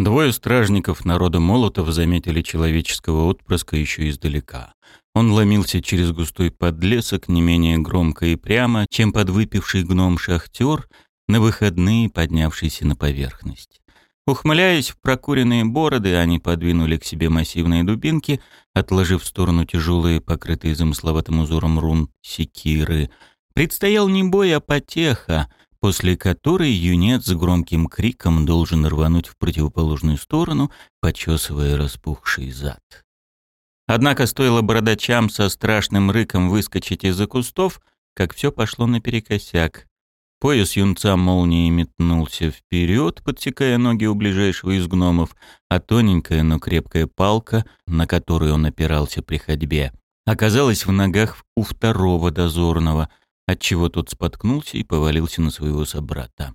Двое стражников народа Молотов заметили человеческого отпрыска еще издалека. Он ломился через густой подлесок не менее громко и прямо, чем подвыпивший гном-шахтер, на выходные поднявшийся на поверхность. Ухмыляясь в прокуренные бороды, они подвинули к себе массивные дубинки, отложив в сторону тяжелые, покрытые замысловатым узором рун, секиры. Предстоял не бой, а потеха, после которой юнец с громким криком должен рвануть в противоположную сторону, почесывая распухший зад. Однако стоило бородачам со страшным рыком выскочить из-за кустов, как все пошло наперекосяк. Пояс юнца молнией метнулся вперед, подсекая ноги у ближайшего из гномов, а тоненькая, но крепкая палка, на которую он опирался при ходьбе, оказалась в ногах у второго дозорного, отчего тот споткнулся и повалился на своего собрата.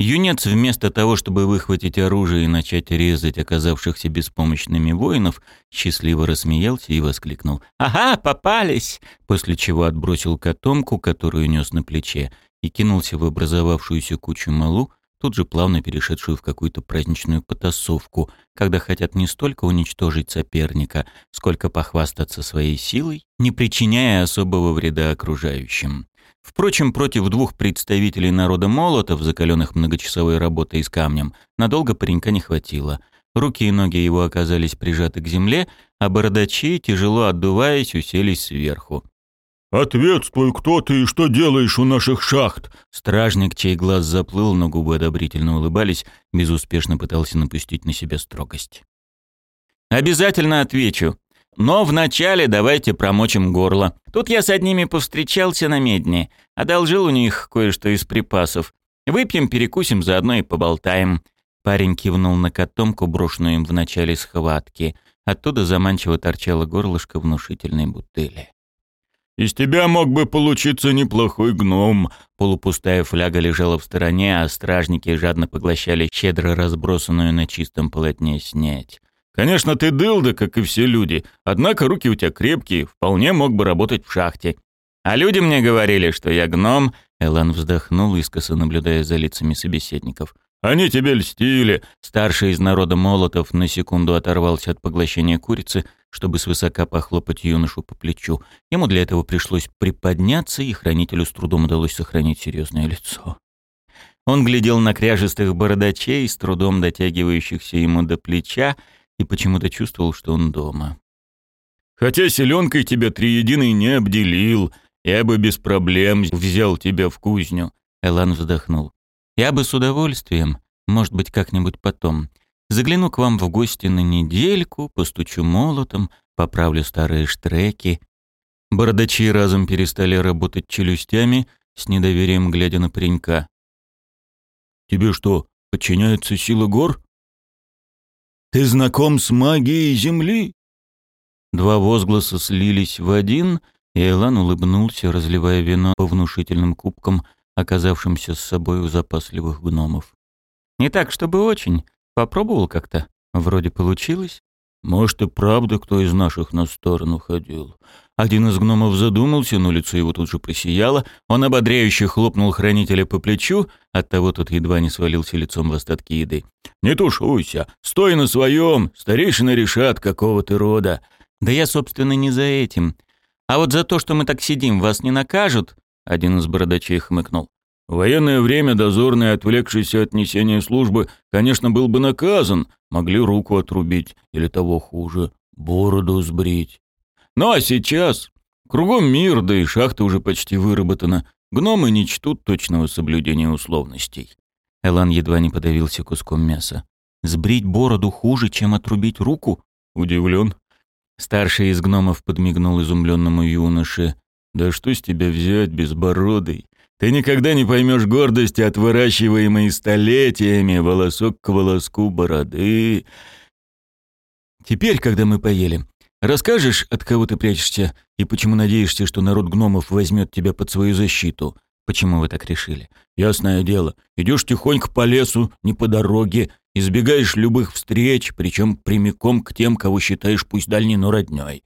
Юнец вместо того, чтобы выхватить оружие и начать резать оказавшихся беспомощными воинов, счастливо рассмеялся и воскликнул «Ага, попались!», после чего отбросил котомку, которую нес на плече, и кинулся в образовавшуюся кучу малу, тут же плавно перешедшую в какую-то праздничную потасовку, когда хотят не столько уничтожить соперника, сколько похвастаться своей силой, не причиняя особого вреда окружающим. Впрочем, против двух представителей народа молотов, закаленных многочасовой работой с камнем, надолго паренька не хватило. Руки и ноги его оказались прижаты к земле, а бородачи, тяжело отдуваясь, уселись сверху. «Ответствуй, кто ты и что делаешь у наших шахт?» Стражник, чей глаз заплыл, но губы одобрительно улыбались, безуспешно пытался напустить на себя строгость. «Обязательно отвечу. Но вначале давайте промочим горло. Тут я с одними повстречался на медне, одолжил у них кое-что из припасов. Выпьем, перекусим, заодно и поболтаем». Парень кивнул на котомку, брошенную им в начале схватки. Оттуда заманчиво торчало горлышко внушительной бутыли. «Из тебя мог бы получиться неплохой гном». Полупустая фляга лежала в стороне, а стражники жадно поглощали щедро разбросанную на чистом полотне снять. «Конечно, ты дылда, как и все люди, однако руки у тебя крепкие, вполне мог бы работать в шахте». «А люди мне говорили, что я гном», — Элан вздохнул, искоса наблюдая за лицами собеседников. «Они тебе льстили!» Старший из народа Молотов на секунду оторвался от поглощения курицы, чтобы свысока похлопать юношу по плечу. Ему для этого пришлось приподняться, и хранителю с трудом удалось сохранить серьезное лицо. Он глядел на кряжестых бородачей, с трудом дотягивающихся ему до плеча, и почему-то чувствовал, что он дома. «Хотя селенкой тебя триединый не обделил, я бы без проблем взял тебя в кузню», — Элан вздохнул. Я бы с удовольствием, может быть, как-нибудь потом. Загляну к вам в гости на недельку, постучу молотом, поправлю старые штреки. Бородачи разом перестали работать челюстями, с недоверием глядя на паренька. «Тебе что, подчиняется сила гор?» «Ты знаком с магией Земли?» Два возгласа слились в один, и Элан улыбнулся, разливая вино по внушительным кубкам, оказавшимся с собой у запасливых гномов. «Не так, чтобы очень. Попробовал как-то. Вроде получилось». «Может, и правда кто из наших на сторону ходил?» Один из гномов задумался, но лицо его тут же просияло. Он ободряюще хлопнул хранителя по плечу, оттого тот едва не свалился лицом в остатки еды. «Не тушуйся, стой на своем, старейшины решат, какого ты рода». «Да я, собственно, не за этим. А вот за то, что мы так сидим, вас не накажут?» Один из бородачей хмыкнул. В военное время дозорный, отвлекшийся от несения службы, конечно, был бы наказан, могли руку отрубить или того хуже, бороду сбрить. Ну а сейчас кругом мир, да и шахта уже почти выработана, гномы не чтут точного соблюдения условностей. Элан едва не подавился куском мяса. Сбрить бороду хуже, чем отрубить руку? Удивлен. Старший из гномов подмигнул изумленному юноше. Да что с тебя взять, безбородый? Ты никогда не поймешь гордости от выращиваемой столетиями волосок к волоску бороды. Теперь, когда мы поели, расскажешь, от кого ты прячешься и почему надеешься, что народ гномов возьмет тебя под свою защиту? Почему вы так решили? Ясное дело, идешь тихонько по лесу, не по дороге, избегаешь любых встреч, причем прямиком к тем, кого считаешь пусть дальней, но роднёй.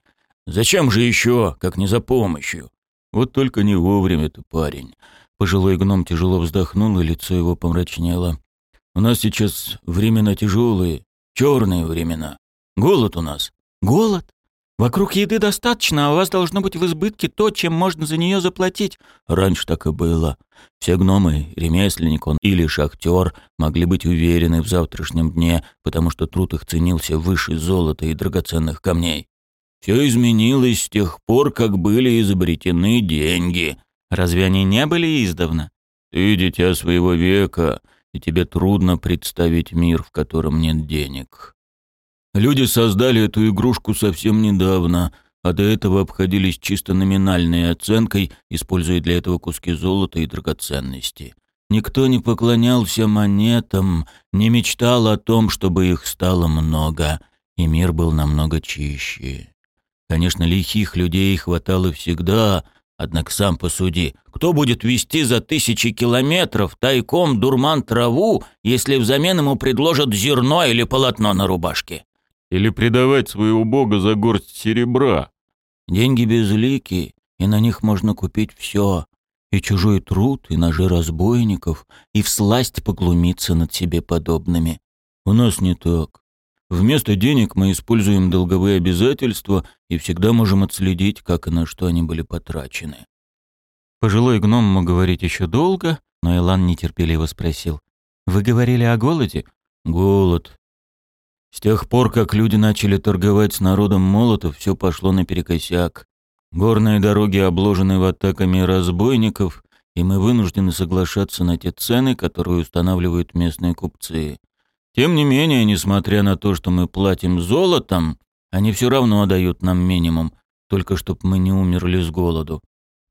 Зачем же еще, как не за помощью? Вот только не вовремя ты, парень. Пожилой гном тяжело вздохнул, и лицо его помрачнело. У нас сейчас времена тяжелые, черные времена. Голод у нас. Голод? Вокруг еды достаточно, а у вас должно быть в избытке то, чем можно за нее заплатить. Раньше так и было. Все гномы, ремесленник он или шахтер, могли быть уверены в завтрашнем дне, потому что труд их ценился выше золота и драгоценных камней. Все изменилось с тех пор, как были изобретены деньги. Разве они не были издавна? Ты дитя своего века, и тебе трудно представить мир, в котором нет денег. Люди создали эту игрушку совсем недавно, а до этого обходились чисто номинальной оценкой, используя для этого куски золота и драгоценности. Никто не поклонялся монетам, не мечтал о том, чтобы их стало много, и мир был намного чище. Конечно, лихих людей хватало всегда, однако сам посуди, кто будет вести за тысячи километров тайком дурман траву, если взамен ему предложат зерно или полотно на рубашке? Или предавать своего бога за горсть серебра? Деньги безлики, и на них можно купить все. И чужой труд, и ножи разбойников, и всласть поглумиться над себе подобными. У нас не так. Вместо денег мы используем долговые обязательства и всегда можем отследить, как и на что они были потрачены. Пожилой гном мог говорить еще долго, но Илан нетерпеливо спросил. «Вы говорили о голоде?» «Голод. С тех пор, как люди начали торговать с народом молотов, все пошло наперекосяк. Горные дороги обложены атаками разбойников, и мы вынуждены соглашаться на те цены, которые устанавливают местные купцы. Тем не менее, несмотря на то, что мы платим золотом, они все равно дают нам минимум, только чтобы мы не умерли с голоду.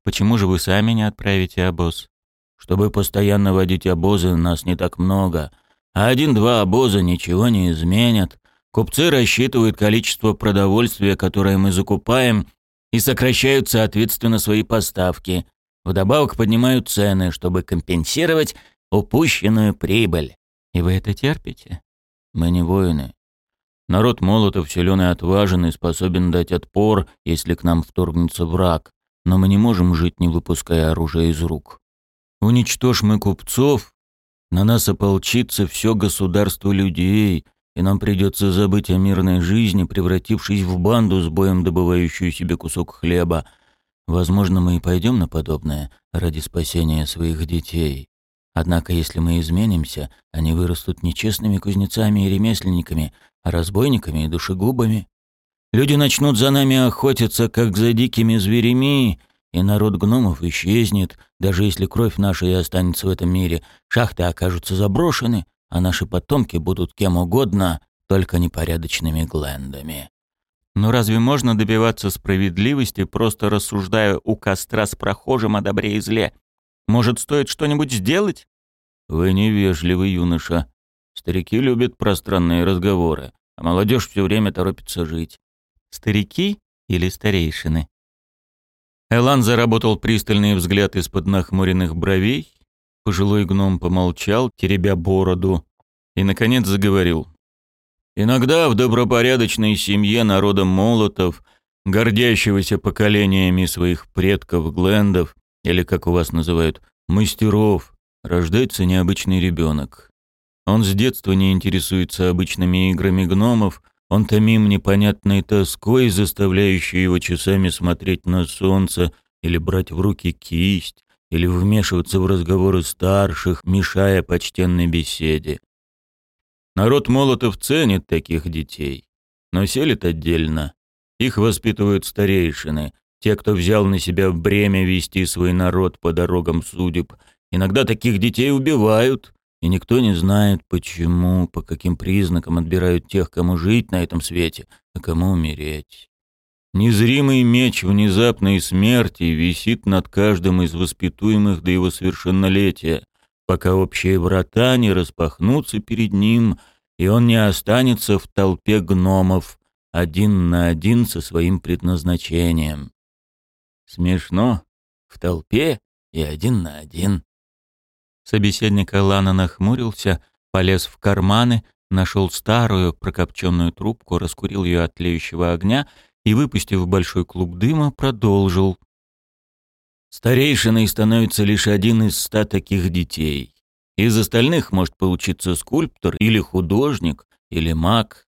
Почему же вы сами не отправите обоз? Чтобы постоянно водить обозы, нас не так много, один-два обоза ничего не изменят. Купцы рассчитывают количество продовольствия, которое мы закупаем, и сокращают, соответственно, свои поставки. Вдобавок поднимают цены, чтобы компенсировать упущенную прибыль. И вы это терпите? Мы не воины. Народ Молотов силен и отважен и способен дать отпор, если к нам вторгнется враг. Но мы не можем жить, не выпуская оружие из рук. Уничтожь мы купцов, на нас ополчится все государство людей, и нам придется забыть о мирной жизни, превратившись в банду с боем добывающую себе кусок хлеба. Возможно, мы и пойдем на подобное ради спасения своих детей. Однако, если мы изменимся, они вырастут нечестными кузнецами и ремесленниками, а разбойниками и душегубами. Люди начнут за нами охотиться, как за дикими зверями, и народ гномов исчезнет, даже если кровь наша и останется в этом мире. Шахты окажутся заброшены, а наши потомки будут кем угодно, только непорядочными глендами. Но разве можно добиваться справедливости, просто рассуждая у костра с прохожим о добре и зле? Может, стоит что-нибудь сделать?» «Вы невежливый юноша. Старики любят пространные разговоры, а молодежь все время торопится жить». «Старики или старейшины?» Элан заработал пристальный взгляд из-под нахмуренных бровей. Пожилой гном помолчал, теребя бороду, и, наконец, заговорил. «Иногда в добропорядочной семье народа молотов, гордящегося поколениями своих предков-глендов, или, как у вас называют, мастеров, рождается необычный ребенок. Он с детства не интересуется обычными играми гномов, он томим непонятной тоской, заставляющей его часами смотреть на солнце или брать в руки кисть, или вмешиваться в разговоры старших, мешая почтенной беседе. Народ Молотов ценит таких детей, но селит отдельно. Их воспитывают старейшины, те, кто взял на себя бремя вести свой народ по дорогам судеб, иногда таких детей убивают, и никто не знает, почему, по каким признакам отбирают тех, кому жить на этом свете, а кому умереть. Незримый меч внезапной смерти висит над каждым из воспитуемых до его совершеннолетия, пока общие врата не распахнутся перед ним, и он не останется в толпе гномов, один на один со своим предназначением. Смешно. В толпе и один на один. Собеседник Алана нахмурился, полез в карманы, нашел старую прокопченную трубку, раскурил ее от тлеющего огня и, выпустив большой клуб дыма, продолжил. Старейшиной становится лишь один из ста таких детей. Из остальных может получиться скульптор или художник, или маг.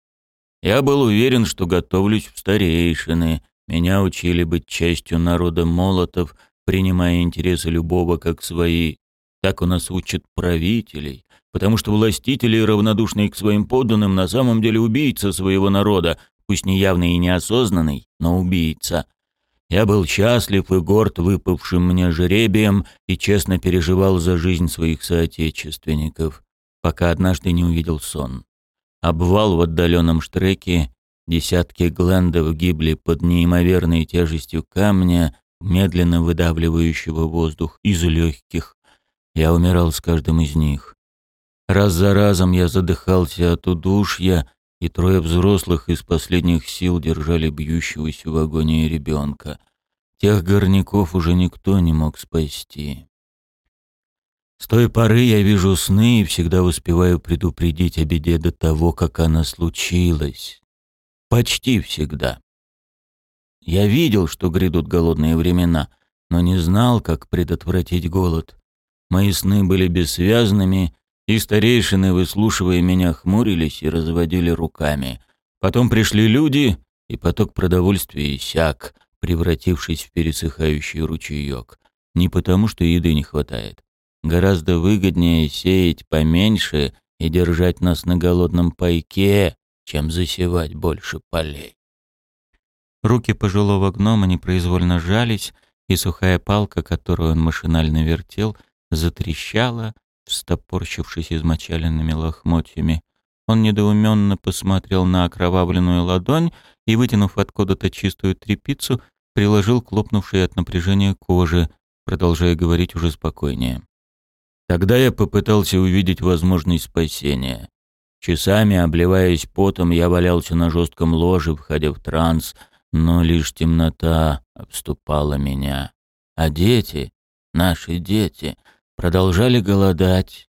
Я был уверен, что готовлюсь в старейшины. Меня учили быть частью народа молотов, принимая интересы любого как свои. Так у нас учат правителей, потому что властители, равнодушные к своим подданным, на самом деле убийца своего народа, пусть не явный и неосознанный, но убийца. Я был счастлив и горд выпавшим мне жеребием и честно переживал за жизнь своих соотечественников, пока однажды не увидел сон. Обвал в отдаленном штреке, десятки глендов гибли под неимоверной тяжестью камня, медленно выдавливающего воздух из легких. Я умирал с каждым из них. Раз за разом я задыхался от удушья, и трое взрослых из последних сил держали бьющегося в агонии ребенка. Тех горняков уже никто не мог спасти. С той поры я вижу сны и всегда успеваю предупредить о беде до того, как она случилась. Почти всегда. Я видел, что грядут голодные времена, но не знал, как предотвратить голод. Мои сны были бессвязными, и старейшины, выслушивая меня, хмурились и разводили руками. Потом пришли люди, и поток продовольствия иссяк, превратившись в пересыхающий ручеек. Не потому, что еды не хватает. Гораздо выгоднее сеять поменьше и держать нас на голодном пайке, чем засевать больше полей. Руки пожилого гнома непроизвольно жались, и сухая палка, которую он машинально вертел, затрещала, встопорщившись измочаленными лохмотьями. Он недоуменно посмотрел на окровавленную ладонь и, вытянув откуда-то чистую тряпицу, приложил к лопнувшей от напряжения кожи, продолжая говорить уже спокойнее. Тогда я попытался увидеть возможность спасения. Часами, обливаясь потом, я валялся на жестком ложе, входя в транс, но лишь темнота обступала меня. А дети, наши дети, продолжали голодать.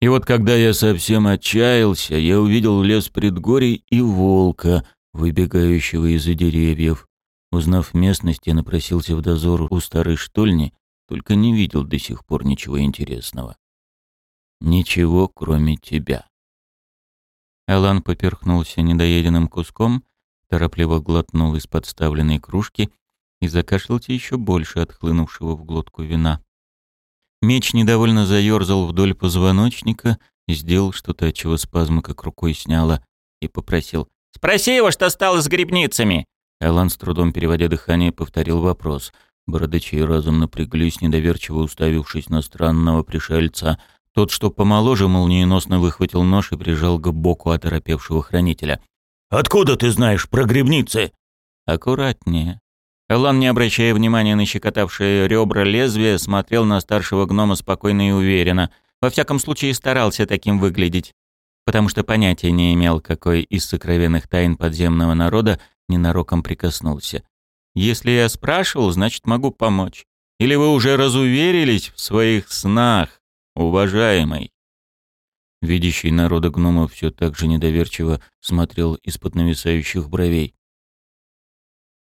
И вот когда я совсем отчаялся, я увидел лес предгорий и волка, выбегающего из-за деревьев. Узнав местность, я напросился в дозор у старой штольни, только не видел до сих пор ничего интересного. Ничего, кроме тебя. Элан поперхнулся недоеденным куском, торопливо глотнул из подставленной кружки и закашлялся еще больше от хлынувшего в глотку вина. Меч недовольно заерзал вдоль позвоночника, сделал что-то, от чего спазмы как рукой сняло, и попросил «Спроси его, что стало с грибницами!» Алан с трудом переводя дыхание повторил вопрос. Бородачи разом напряглись, недоверчиво уставившись на странного пришельца. Тот, что помоложе, молниеносно выхватил нож и прижал к боку оторопевшего хранителя. «Откуда ты знаешь про грибницы?» «Аккуратнее», Элан, не обращая внимания на щекотавшие ребра лезвия, смотрел на старшего гнома спокойно и уверенно. Во всяком случае, старался таким выглядеть. Потому что понятия не имел, какой из сокровенных тайн подземного народа ненароком прикоснулся. Если я спрашивал, значит, могу помочь. Или вы уже разуверились в своих снах, уважаемый?» Видящий народа гномов все так же недоверчиво смотрел из-под нависающих бровей.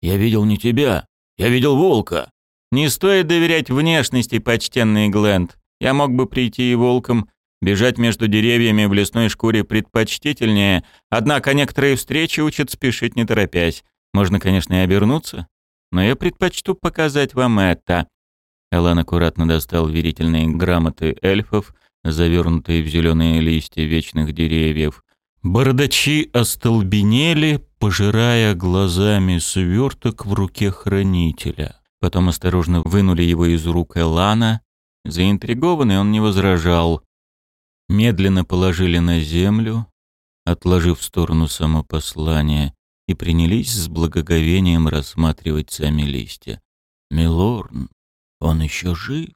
Я видел не тебя. Я видел волка. Не стоит доверять внешности, почтенный Гленд. Я мог бы прийти и волком. Бежать между деревьями в лесной шкуре предпочтительнее, однако некоторые встречи учат спешить не торопясь. Можно, конечно, и обернуться, но я предпочту показать вам это. Элан аккуратно достал верительные грамоты эльфов, завернутые в зеленые листья вечных деревьев. Бородачи остолбенели, пожирая глазами сверток в руке хранителя. Потом осторожно вынули его из рук Элана. Заинтригованный он не возражал. Медленно положили на землю, отложив в сторону само послание, и принялись с благоговением рассматривать сами листья. «Милорн, он еще жив?»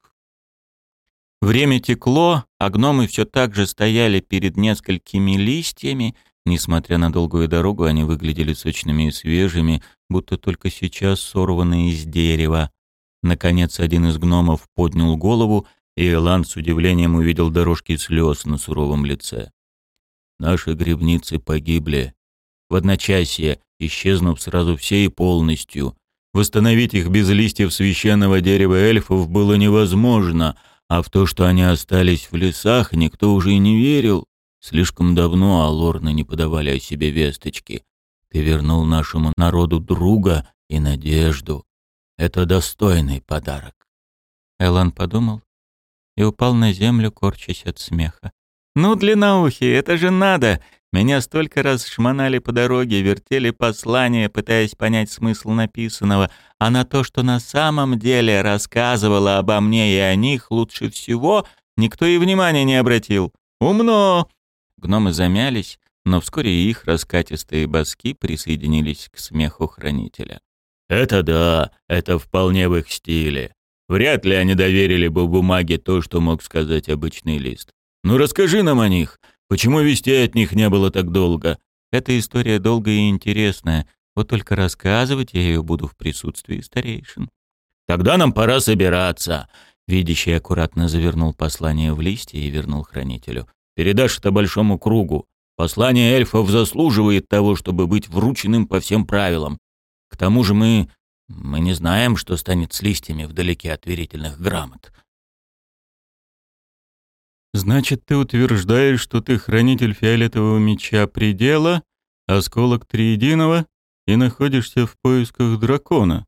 Время текло, а гномы все так же стояли перед несколькими листьями, Несмотря на долгую дорогу, они выглядели сочными и свежими, будто только сейчас сорванные из дерева. Наконец, один из гномов поднял голову, и Элан с удивлением увидел дорожки слез на суровом лице. «Наши грибницы погибли. В одночасье, исчезнув сразу все и полностью. Восстановить их без листьев священного дерева эльфов было невозможно, а в то, что они остались в лесах, никто уже и не верил. Слишком давно алорны не подавали о себе весточки. Ты вернул нашему народу друга и надежду. Это достойный подарок. Элан подумал и упал на землю, корчась от смеха. «Ну, длинноухий, это же надо! Меня столько раз шмонали по дороге, вертели послания, пытаясь понять смысл написанного, а на то, что на самом деле рассказывала обо мне и о них лучше всего, никто и внимания не обратил. Умно!» Гномы замялись, но вскоре их раскатистые баски присоединились к смеху хранителя. «Это да, это вполне в их стиле. Вряд ли они доверили бы бумаге то, что мог сказать обычный лист. Ну расскажи нам о них. Почему вести от них не было так долго? Эта история долгая и интересная. Вот только рассказывать я ее буду в присутствии старейшин. Тогда нам пора собираться. Видящий аккуратно завернул послание в листья и вернул хранителю. Передашь это большому кругу. Послание эльфов заслуживает того, чтобы быть врученным по всем правилам. К тому же мы... мы не знаем, что станет с листьями вдалеке от верительных грамот. «Значит, ты утверждаешь, что ты хранитель фиолетового меча предела, осколок триединого, и находишься в поисках дракона?»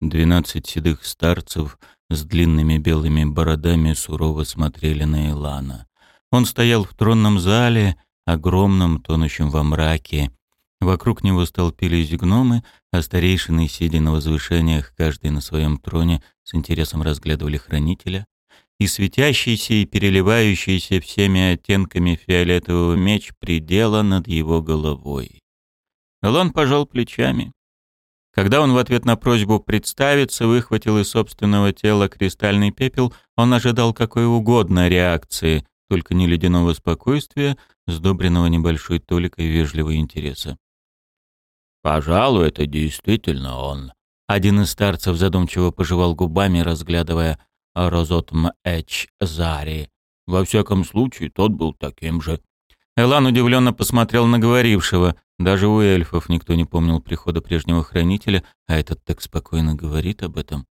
Двенадцать седых старцев с длинными белыми бородами сурово смотрели на Илана. Он стоял в тронном зале, огромном, тонущем во мраке. Вокруг него столпились гномы, а старейшины, сидя на возвышениях, каждый на своем троне, с интересом разглядывали хранителя. И светящийся и переливающийся всеми оттенками фиолетового меч предела над его головой. Элон пожал плечами. Когда он в ответ на просьбу представиться выхватил из собственного тела кристальный пепел, он ожидал какой угодно реакции, только не ледяного спокойствия, сдобренного небольшой толикой вежливого интереса. «Пожалуй, это действительно он». Один из старцев задумчиво пожевал губами, разглядывая Розотм Эч Зари. Во всяком случае, тот был таким же. Элан удивленно посмотрел на говорившего. Даже у эльфов никто не помнил прихода прежнего хранителя, а этот так спокойно говорит об этом.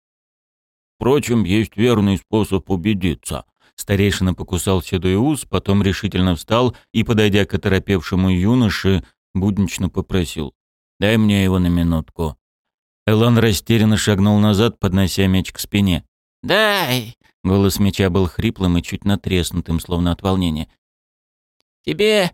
Впрочем, есть верный способ убедиться. Старейшина покусал седой ус, потом решительно встал и, подойдя к оторопевшему юноше, буднично попросил. «Дай мне его на минутку». Элан растерянно шагнул назад, поднося меч к спине. «Дай!» — голос меча был хриплым и чуть натреснутым, словно от волнения. «Тебе...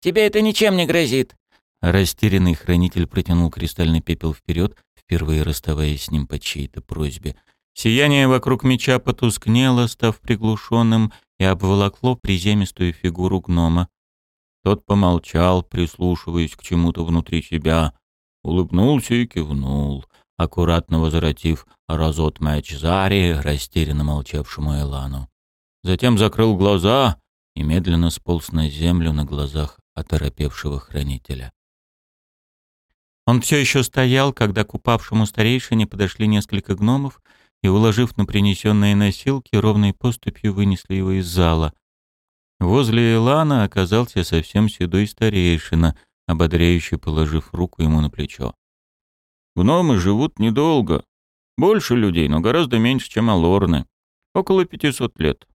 тебе это ничем не грозит!» Растерянный хранитель протянул кристальный пепел вперед, впервые расставаясь с ним по чьей-то просьбе. Сияние вокруг меча потускнело, став приглушенным, и обволокло приземистую фигуру гнома. Тот помолчал, прислушиваясь к чему-то внутри себя, улыбнулся и кивнул, аккуратно возвратив разот мяч Зари, растерянно молчавшему Элану. Затем закрыл глаза и медленно сполз на землю на глазах оторопевшего хранителя. Он все еще стоял, когда к упавшему старейшине подошли несколько гномов и, уложив на принесенные носилки, ровной поступью вынесли его из зала. Возле Илана оказался совсем седой старейшина, ободряюще положив руку ему на плечо. «Гномы живут недолго. Больше людей, но гораздо меньше, чем алорны. Около пятисот лет.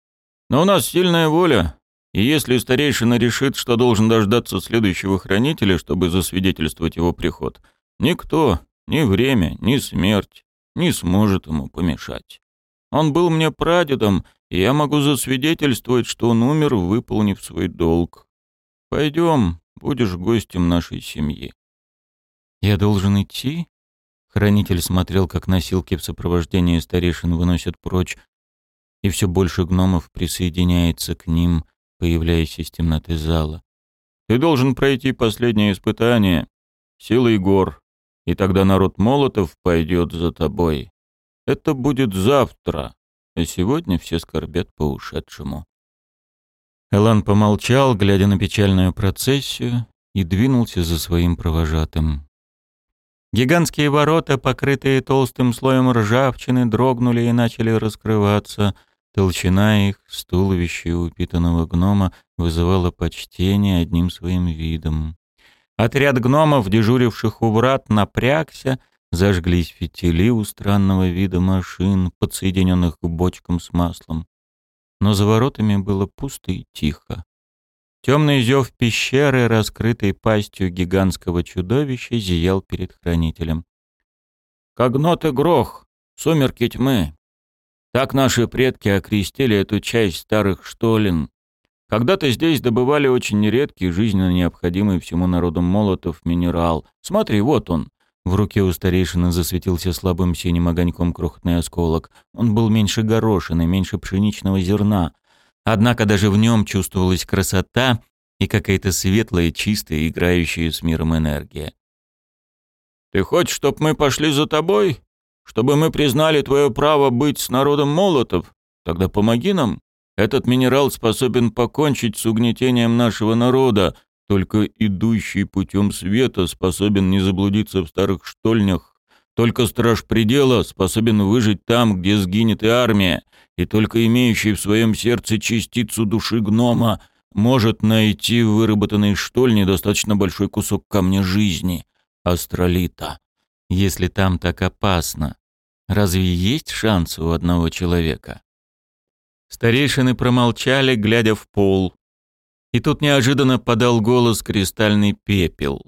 Но у нас сильная воля, и если старейшина решит, что должен дождаться следующего хранителя, чтобы засвидетельствовать его приход, никто, ни время, ни смерть не сможет ему помешать. Он был мне прадедом, и я могу засвидетельствовать, что он умер, выполнив свой долг. Пойдем, будешь гостем нашей семьи. Я должен идти? Хранитель смотрел, как носилки в сопровождении старейшин выносят прочь, и все больше гномов присоединяется к ним, появляясь из темноты зала. Ты должен пройти последнее испытание силой гор, и тогда народ Молотов пойдет за тобой. Это будет завтра, а сегодня все скорбят по ушедшему». Элан помолчал, глядя на печальную процессию, и двинулся за своим провожатым. Гигантские ворота, покрытые толстым слоем ржавчины, дрогнули и начали раскрываться. Толщина их с упитанного гнома вызывала почтение одним своим видом. Отряд гномов, дежуривших у врат, напрягся, зажглись фитили у странного вида машин, подсоединенных к бочкам с маслом. но за воротами было пусто и тихо. Темный зев пещеры, раскрытой пастью гигантского чудовища, зиял перед хранителем. «Когнот и грох, сумерки тьмы. Так наши предки окрестили эту часть старых штолен. Когда-то здесь добывали очень редкий, жизненно необходимый всему народу молотов минерал. Смотри, вот он». В руке у старейшины засветился слабым синим огоньком крохотный осколок. Он был меньше горошины, меньше пшеничного зерна, Однако даже в нем чувствовалась красота и какая-то светлая, чистая, играющая с миром энергия. «Ты хочешь, чтобы мы пошли за тобой? Чтобы мы признали твое право быть с народом молотов? Тогда помоги нам. Этот минерал способен покончить с угнетением нашего народа, только идущий путем света способен не заблудиться в старых штольнях. Только страж предела способен выжить там, где сгинет и армия, и только имеющий в своем сердце частицу души гнома может найти в выработанной штольне достаточно большой кусок камня жизни, астролита. Если там так опасно, разве есть шанс у одного человека? Старейшины промолчали, глядя в пол. И тут неожиданно подал голос кристальный пепел.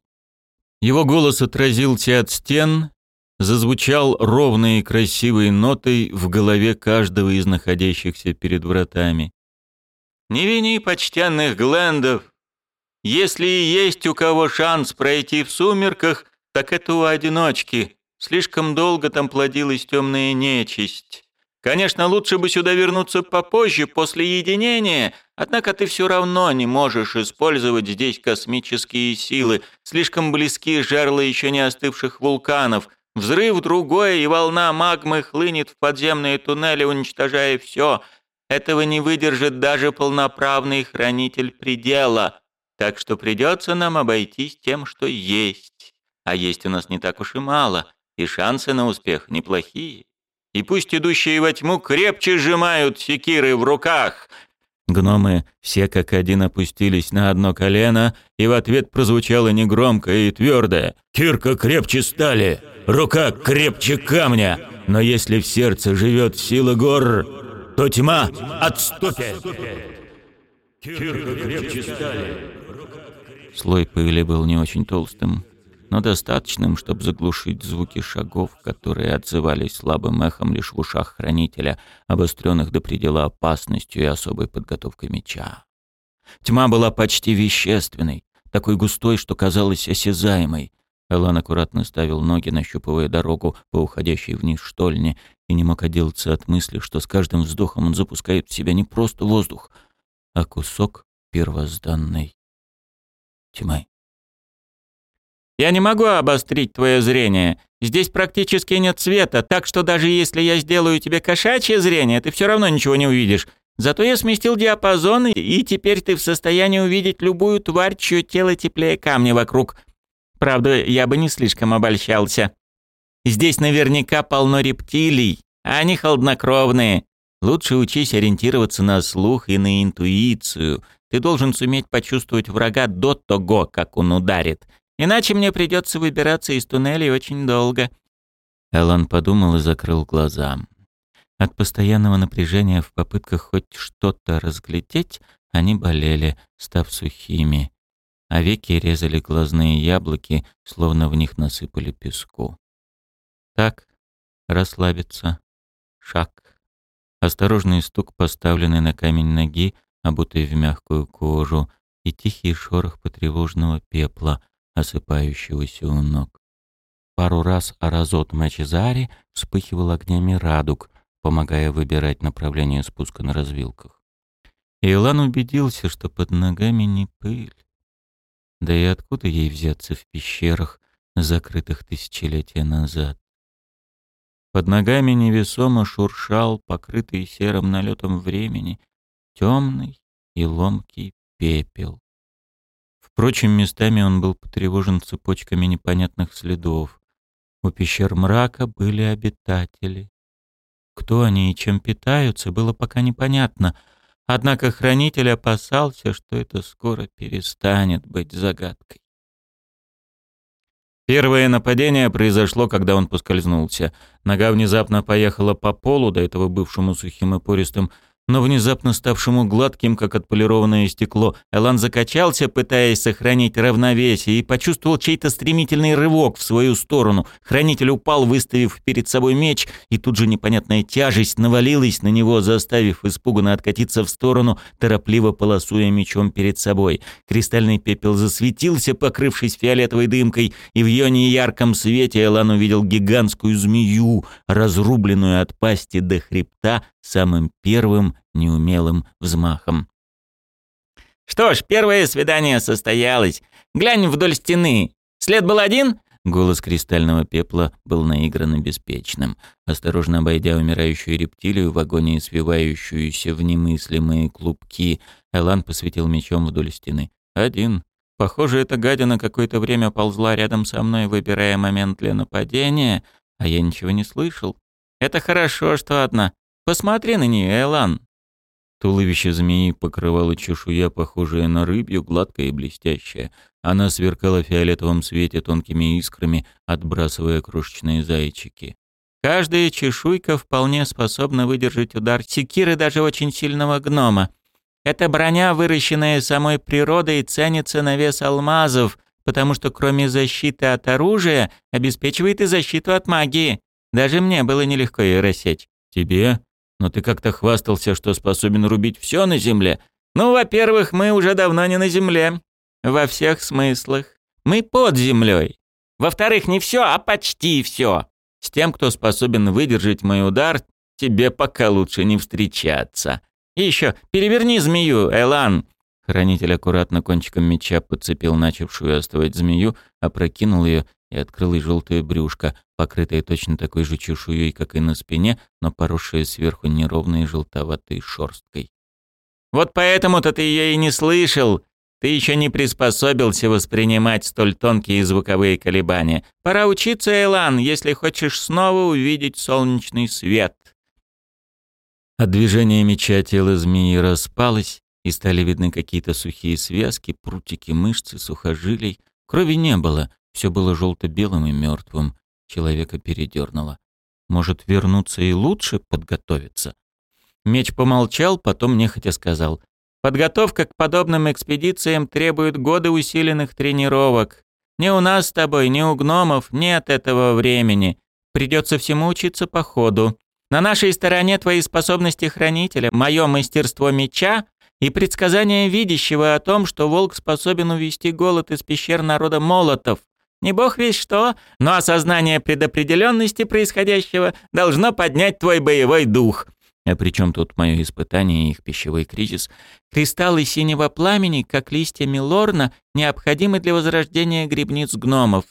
Его голос отразился от стен зазвучал ровной и красивой нотой в голове каждого из находящихся перед вратами. «Не вини почтенных Глендов. Если и есть у кого шанс пройти в сумерках, так это у одиночки. Слишком долго там плодилась темная нечисть. Конечно, лучше бы сюда вернуться попозже, после единения, однако ты все равно не можешь использовать здесь космические силы. Слишком близки жерла еще не остывших вулканов, Взрыв другой, и волна магмы хлынет в подземные туннели, уничтожая все. Этого не выдержит даже полноправный хранитель предела. Так что придется нам обойтись тем, что есть. А есть у нас не так уж и мало, и шансы на успех неплохие. И пусть идущие во тьму крепче сжимают секиры в руках, Гномы все как один опустились на одно колено, и в ответ прозвучало негромкое и твердое «Кирка крепче стали, рука крепче камня, но если в сердце живет сила гор, то тьма отступит». Кирка крепче стали. Слой пыли был не очень толстым, но достаточным, чтобы заглушить звуки шагов, которые отзывались слабым эхом лишь в ушах хранителя, обостренных до предела опасностью и особой подготовкой меча. Тьма была почти вещественной, такой густой, что казалась осязаемой. Элан аккуратно ставил ноги, нащупывая дорогу по уходящей вниз штольне, и не мог отделаться от мысли, что с каждым вздохом он запускает в себя не просто воздух, а кусок первозданной тьмы. Я не могу обострить твое зрение. Здесь практически нет света, так что даже если я сделаю тебе кошачье зрение, ты все равно ничего не увидишь. Зато я сместил диапазон, и теперь ты в состоянии увидеть любую тварь, чье тело теплее камня вокруг. Правда, я бы не слишком обольщался. Здесь наверняка полно рептилий, а они холоднокровные. Лучше учись ориентироваться на слух и на интуицию. Ты должен суметь почувствовать врага до того, как он ударит. Иначе мне придется выбираться из туннелей очень долго». Эллен подумал и закрыл глаза. От постоянного напряжения в попытках хоть что-то разглядеть, они болели, став сухими, а веки резали глазные яблоки, словно в них насыпали песку. Так, расслабиться. Шаг. Осторожный стук, поставленный на камень ноги, обутый в мягкую кожу, и тихий шорох потревоженного пепла, осыпающегося у ног. Пару раз Аразот Мачезари вспыхивал огнями радуг, помогая выбирать направление спуска на развилках. И Илан убедился, что под ногами не пыль. Да и откуда ей взяться в пещерах, закрытых тысячелетия назад? Под ногами невесомо шуршал, покрытый серым налетом времени, темный и ломкий пепел. Впрочем, местами он был потревожен цепочками непонятных следов. У пещер мрака были обитатели. Кто они и чем питаются, было пока непонятно, однако хранитель опасался, что это скоро перестанет быть загадкой. Первое нападение произошло, когда он поскользнулся. Нога внезапно поехала по полу, до этого бывшему сухим и пористым, но внезапно ставшему гладким, как отполированное стекло. Элан закачался, пытаясь сохранить равновесие, и почувствовал чей-то стремительный рывок в свою сторону. Хранитель упал, выставив перед собой меч, и тут же непонятная тяжесть навалилась на него, заставив испуганно откатиться в сторону, торопливо полосуя мечом перед собой. Кристальный пепел засветился, покрывшись фиолетовой дымкой, и в ее неярком свете Элан увидел гигантскую змею, разрубленную от пасти до хребта самым первым неумелым взмахом. «Что ж, первое свидание состоялось. Глянь вдоль стены. След был один?» Голос кристального пепла был наигранно беспечным. Осторожно обойдя умирающую рептилию в агонии свивающуюся в немыслимые клубки, Элан посветил мечом вдоль стены. «Один. Похоже, эта гадина какое-то время ползла рядом со мной, выбирая момент для нападения, а я ничего не слышал. Это хорошо, что одна. Посмотри на нее, Элан. Туловище змеи покрывало чешуя, похожая на рыбью, гладкая и блестящая. Она сверкала в фиолетовом свете тонкими искрами, отбрасывая крошечные зайчики. Каждая чешуйка вполне способна выдержать удар секиры даже очень сильного гнома. Эта броня, выращенная самой природой, ценится на вес алмазов, потому что кроме защиты от оружия, обеспечивает и защиту от магии. Даже мне было нелегко ее рассечь. «Тебе?» Но ты как-то хвастался, что способен рубить все на земле. Ну, во-первых, мы уже давно не на земле. Во всех смыслах. Мы под землей. Во-вторых, не все, а почти все. С тем, кто способен выдержать мой удар, тебе пока лучше не встречаться. И еще, переверни змею, Элан. Хранитель аккуратно кончиком меча подцепил начавшую остывать змею, опрокинул ее и открыл ей желтое брюшко, покрытое точно такой же чешуей, как и на спине, но поросшее сверху неровной желтоватой шорсткой. «Вот поэтому-то ты ее и не слышал. Ты еще не приспособился воспринимать столь тонкие звуковые колебания. Пора учиться, Элан, если хочешь снова увидеть солнечный свет». От движения меча тело змеи распалось, и стали видны какие-то сухие связки, прутики мышцы, сухожилий. Крови не было, все было желто-белым и мертвым. Человека передернуло. Может, вернуться и лучше подготовиться? Меч помолчал, потом нехотя сказал. Подготовка к подобным экспедициям требует годы усиленных тренировок. Ни у нас с тобой, ни у гномов нет этого времени. Придется всему учиться по ходу. На нашей стороне твои способности хранителя, мое мастерство меча и предсказание видящего о том, что волк способен увести голод из пещер народа молотов. Не бог весь что, но осознание предопределенности происходящего должно поднять твой боевой дух. А при чем тут мое испытание и их пищевой кризис? Кристаллы синего пламени, как листья милорна, необходимы для возрождения грибниц гномов.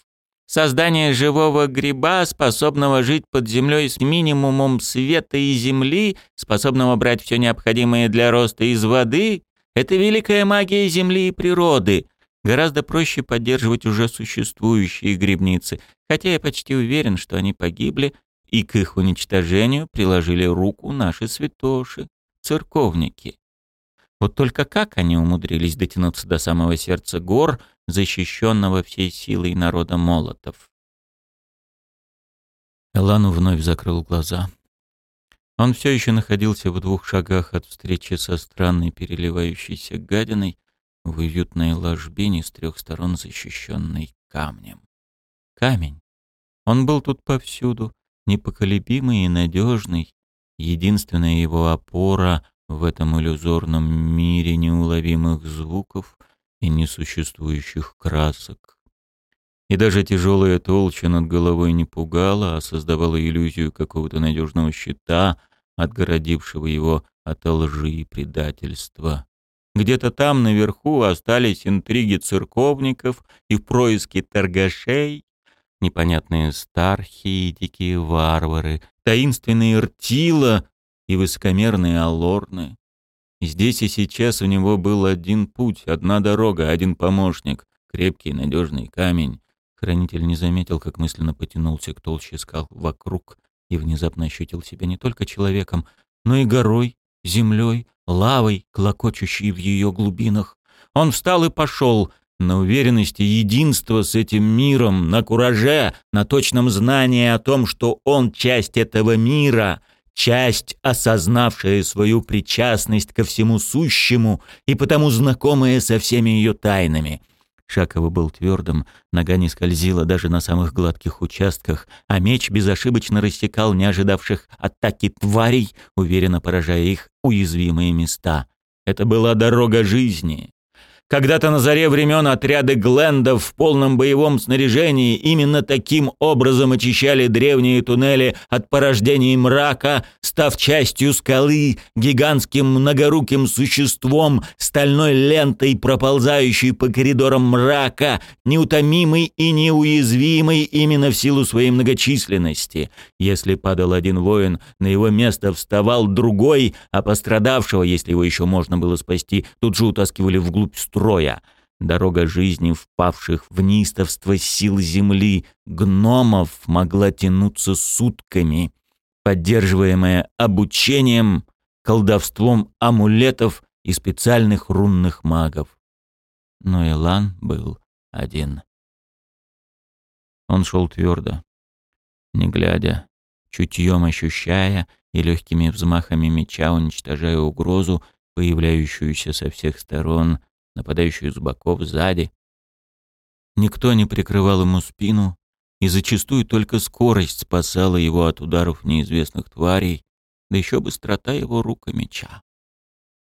Создание живого гриба, способного жить под землей с минимумом света и земли, способного брать все необходимое для роста из воды, это великая магия земли и природы. Гораздо проще поддерживать уже существующие грибницы, хотя я почти уверен, что они погибли, и к их уничтожению приложили руку наши святоши, церковники. Вот только как они умудрились дотянуться до самого сердца гор, защищенного всей силой народа молотов? Элану вновь закрыл глаза. Он все еще находился в двух шагах от встречи со странной переливающейся гадиной, в уютной ложбине с трех сторон защищенной камнем. Камень. Он был тут повсюду, непоколебимый и надежный. Единственная его опора в этом иллюзорном мире неуловимых звуков и несуществующих красок. И даже тяжелая толща над головой не пугала, а создавала иллюзию какого-то надежного щита, отгородившего его от лжи и предательства. Где-то там наверху остались интриги церковников и происки торгашей, непонятные стархи и дикие варвары, таинственные ртила и высокомерные алорны. Здесь и сейчас у него был один путь, одна дорога, один помощник, крепкий надежный камень. Хранитель не заметил, как мысленно потянулся к толще скал вокруг и внезапно ощутил себя не только человеком, но и горой, землей, лавой, клокочущей в ее глубинах. Он встал и пошел, на уверенности единства с этим миром, на кураже, на точном знании о том, что он часть этого мира, часть, осознавшая свою причастность ко всему сущему и потому знакомая со всеми ее тайнами. Его был твердым, нога не скользила даже на самых гладких участках, а меч безошибочно рассекал не ожидавших атаки тварей, уверенно поражая их уязвимые места. Это была дорога жизни, когда-то на заре времен отряды Глендов в полном боевом снаряжении именно таким образом очищали древние туннели от порождений мрака, став частью скалы, гигантским многоруким существом, стальной лентой, проползающей по коридорам мрака, неутомимый и неуязвимый именно в силу своей многочисленности. Если падал один воин, на его место вставал другой, а пострадавшего, если его еще можно было спасти, тут же утаскивали вглубь строя. Дорога жизни впавших в неистовство сил земли гномов могла тянуться сутками, поддерживаемая обучением, колдовством амулетов и специальных рунных магов. Но Илан был один. Он шел твердо, не глядя, чутьем ощущая и легкими взмахами меча уничтожая угрозу, появляющуюся со всех сторон, нападающую с боков, сзади. Никто не прикрывал ему спину, и зачастую только скорость спасала его от ударов неизвестных тварей, да еще быстрота его рук и меча.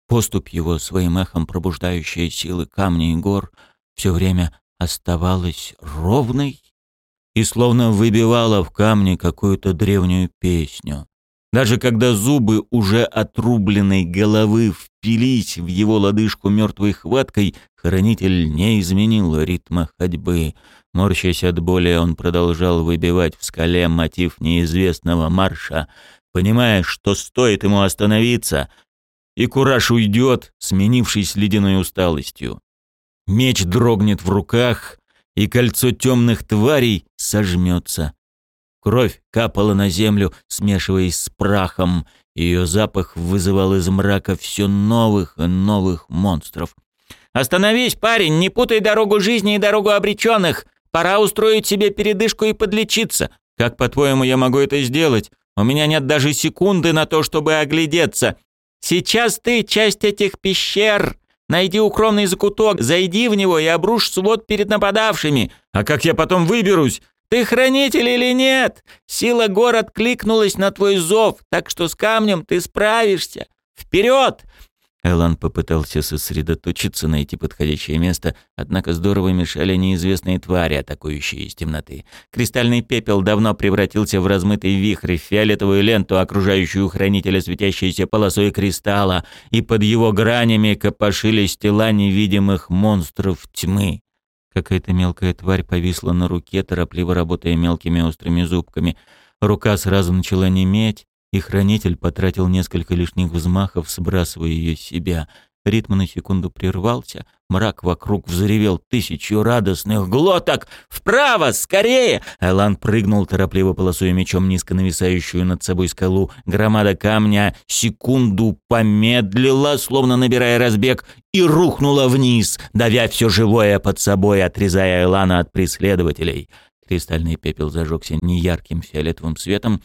Поступ его, своим эхом пробуждающая силы камней и гор, все время оставалась ровной и словно выбивала в камне какую-то древнюю песню. Даже когда зубы уже отрубленной головы впились в его лодыжку мертвой хваткой, хранитель не изменил ритма ходьбы. Морщась от боли, он продолжал выбивать в скале мотив неизвестного марша, понимая, что стоит ему остановиться, и кураж уйдет, сменившись ледяной усталостью. Меч дрогнет в руках, и кольцо темных тварей сожмется Кровь капала на землю, смешиваясь с прахом. Ее запах вызывал из мрака все новых и новых монстров. «Остановись, парень, не путай дорогу жизни и дорогу обреченных. Пора устроить себе передышку и подлечиться. Как, по-твоему, я могу это сделать? У меня нет даже секунды на то, чтобы оглядеться. Сейчас ты часть этих пещер. Найди укромный закуток, зайди в него и обрушь свод перед нападавшими. А как я потом выберусь? Ты хранитель или нет? Сила гор откликнулась на твой зов, так что с камнем ты справишься. Вперед!» Элан попытался сосредоточиться, найти подходящее место, однако здорово мешали неизвестные твари, атакующие из темноты. Кристальный пепел давно превратился в размытый вихрь, фиолетовую ленту, окружающую хранителя светящейся полосой кристалла, и под его гранями копошились тела невидимых монстров тьмы. Какая-то мелкая тварь повисла на руке, торопливо работая мелкими острыми зубками. Рука сразу начала неметь, и хранитель потратил несколько лишних взмахов, сбрасывая ее с себя. Ритм на секунду прервался, мрак вокруг взревел тысячу радостных глоток. «Вправо! Скорее!» Элан прыгнул, торопливо полосуя мечом низко нависающую над собой скалу. Громада камня секунду помедлила, словно набирая разбег, и рухнула вниз, давя все живое под собой, отрезая Элана от преследователей. Кристальный пепел зажегся неярким фиолетовым светом,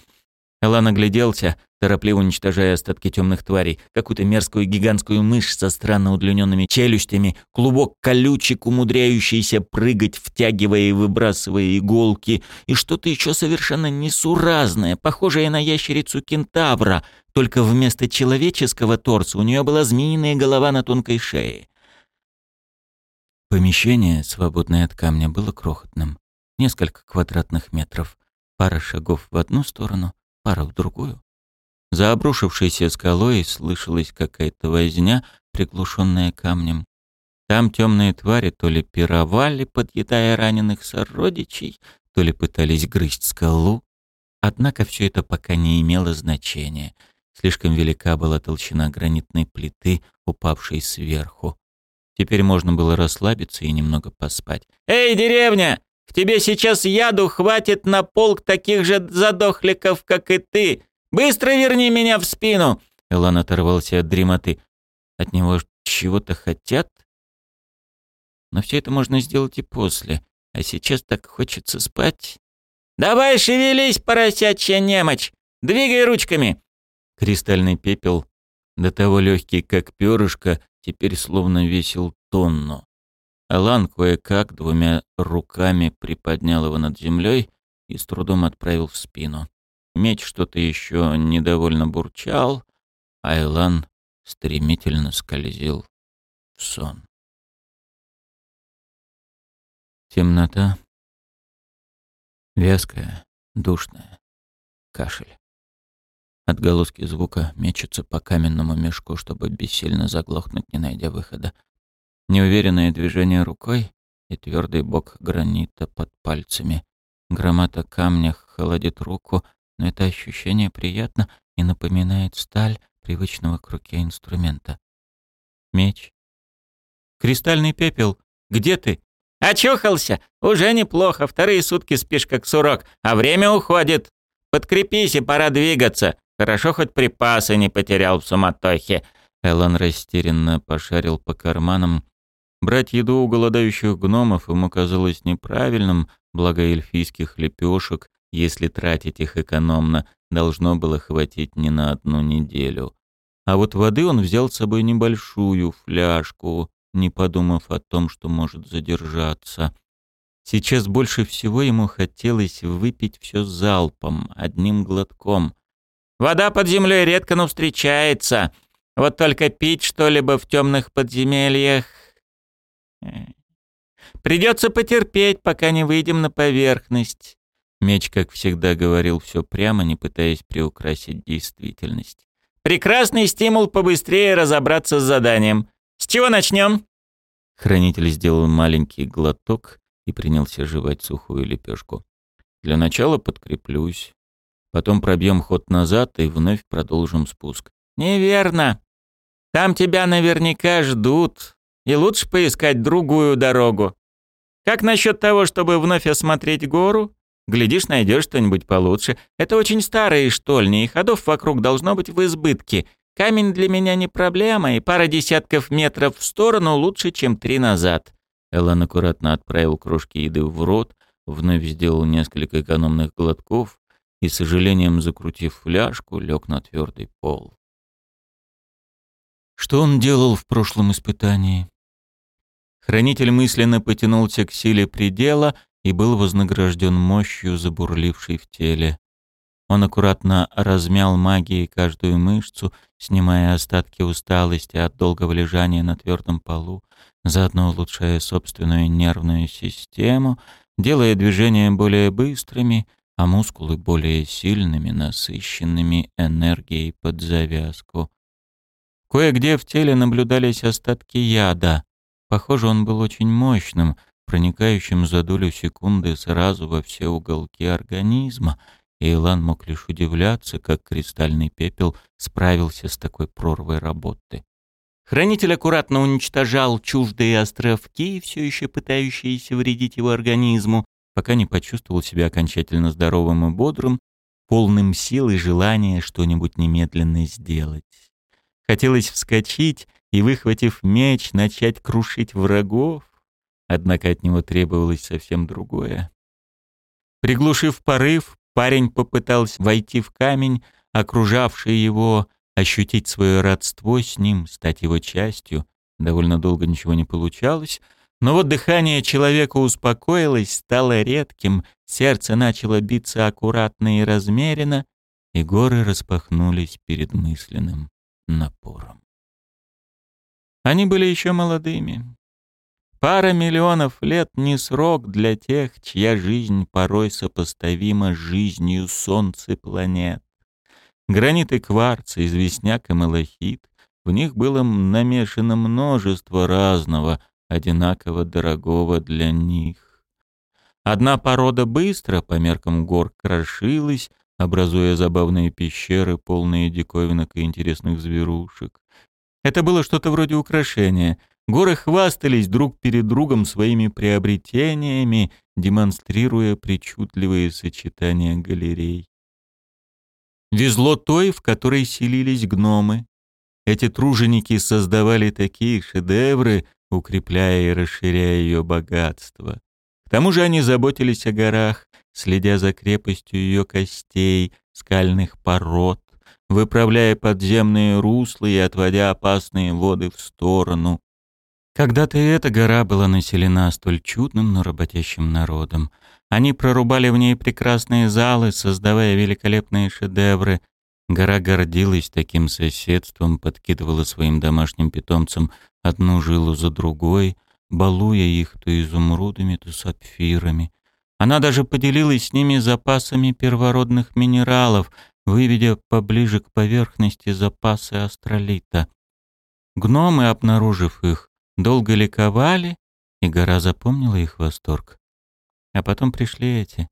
Элан огляделся, торопливо уничтожая остатки темных тварей, какую-то мерзкую гигантскую мышь со странно удлиненными челюстями, клубок колючек, умудряющийся прыгать, втягивая и выбрасывая иголки, и что-то еще совершенно несуразное, похожее на ящерицу кентавра, только вместо человеческого торса у нее была змеиная голова на тонкой шее. Помещение, свободное от камня, было крохотным. Несколько квадратных метров, пара шагов в одну сторону, пара в другую. За обрушившейся скалой слышалась какая-то возня, приглушенная камнем. Там темные твари то ли пировали, подъедая раненых сородичей, то ли пытались грызть скалу. Однако все это пока не имело значения. Слишком велика была толщина гранитной плиты, упавшей сверху. Теперь можно было расслабиться и немного поспать. «Эй, деревня! В тебе сейчас яду хватит на полк таких же задохликов, как и ты. Быстро верни меня в спину!» Элан оторвался от дремоты. От него чего-то хотят? Но все это можно сделать и после. А сейчас так хочется спать. «Давай шевелись, поросячья немочь! Двигай ручками! Кристальный пепел, до того легкий, как перышко, теперь словно весил тонну. Алан кое-как двумя руками приподнял его над землей и с трудом отправил в спину. Меч что-то еще недовольно бурчал, а Элан стремительно скользил в сон. Темнота. Вязкая, душная. Кашель. Отголоски звука мечутся по каменному мешку, чтобы бессильно заглохнуть, не найдя выхода. Неуверенное движение рукой и твердый бок гранита под пальцами. Громада камня холодит руку, но это ощущение приятно и напоминает сталь привычного к руке инструмента. Меч. Кристальный пепел. Где ты? Очухался? Уже неплохо. Вторые сутки спишь как сурок, а время уходит. Подкрепись и пора двигаться. Хорошо хоть припасы не потерял в суматохе. Элон растерянно пошарил по карманам, Брать еду у голодающих гномов ему казалось неправильным, благо эльфийских лепешек, если тратить их экономно, должно было хватить не на одну неделю. А вот воды он взял с собой небольшую фляжку, не подумав о том, что может задержаться. Сейчас больше всего ему хотелось выпить все залпом, одним глотком. «Вода под землей редко, но встречается. Вот только пить что-либо в темных подземельях Придется потерпеть, пока не выйдем на поверхность. Меч, как всегда, говорил все прямо, не пытаясь приукрасить действительность. Прекрасный стимул побыстрее разобраться с заданием. С чего начнем? Хранитель сделал маленький глоток и принялся жевать сухую лепешку. Для начала подкреплюсь. Потом пробьем ход назад и вновь продолжим спуск. Неверно. Там тебя наверняка ждут и лучше поискать другую дорогу. Как насчет того, чтобы вновь осмотреть гору? Глядишь, найдешь что-нибудь получше. Это очень старые штольни, и ходов вокруг должно быть в избытке. Камень для меня не проблема, и пара десятков метров в сторону лучше, чем три назад». Эллен аккуратно отправил крошки еды в рот, вновь сделал несколько экономных глотков и, с сожалением закрутив фляжку, лег на твердый пол. Что он делал в прошлом испытании? Хранитель мысленно потянулся к силе предела и был вознагражден мощью, забурлившей в теле. Он аккуратно размял магией каждую мышцу, снимая остатки усталости от долгого лежания на твердом полу, заодно улучшая собственную нервную систему, делая движения более быстрыми, а мускулы более сильными, насыщенными энергией под завязку. Кое-где в теле наблюдались остатки яда, Похоже, он был очень мощным, проникающим за долю секунды сразу во все уголки организма, и Илан мог лишь удивляться, как кристальный пепел справился с такой прорвой работы. Хранитель аккуратно уничтожал чуждые островки, все еще пытающиеся вредить его организму, пока не почувствовал себя окончательно здоровым и бодрым, полным сил и желания что-нибудь немедленно сделать. Хотелось вскочить и, выхватив меч, начать крушить врагов. Однако от него требовалось совсем другое. Приглушив порыв, парень попытался войти в камень, окружавший его, ощутить свое родство с ним, стать его частью. Довольно долго ничего не получалось, но вот дыхание человека успокоилось, стало редким, сердце начало биться аккуратно и размеренно, и горы распахнулись перед мысленным напором. Они были еще молодыми. Пара миллионов лет не срок для тех, чья жизнь порой сопоставима с жизнью солнца планет. Гранит и кварц, известняк и малахит, в них было намешано множество разного, одинаково дорогого для них. Одна порода быстро, по меркам гор, крошилась, образуя забавные пещеры, полные диковинок и интересных зверушек. Это было что-то вроде украшения. Горы хвастались друг перед другом своими приобретениями, демонстрируя причудливые сочетания галерей. Везло той, в которой селились гномы. Эти труженики создавали такие шедевры, укрепляя и расширяя ее богатство. К тому же они заботились о горах, следя за крепостью ее костей, скальных пород, выправляя подземные русла и отводя опасные воды в сторону. Когда-то эта гора была населена столь чудным, но работящим народом. Они прорубали в ней прекрасные залы, создавая великолепные шедевры. Гора гордилась таким соседством, подкидывала своим домашним питомцам одну жилу за другой, балуя их то изумрудами, то сапфирами. Она даже поделилась с ними запасами первородных минералов, выведя поближе к поверхности запасы астролита. Гномы, обнаружив их, долго ликовали, и гора запомнила их восторг. А потом пришли эти.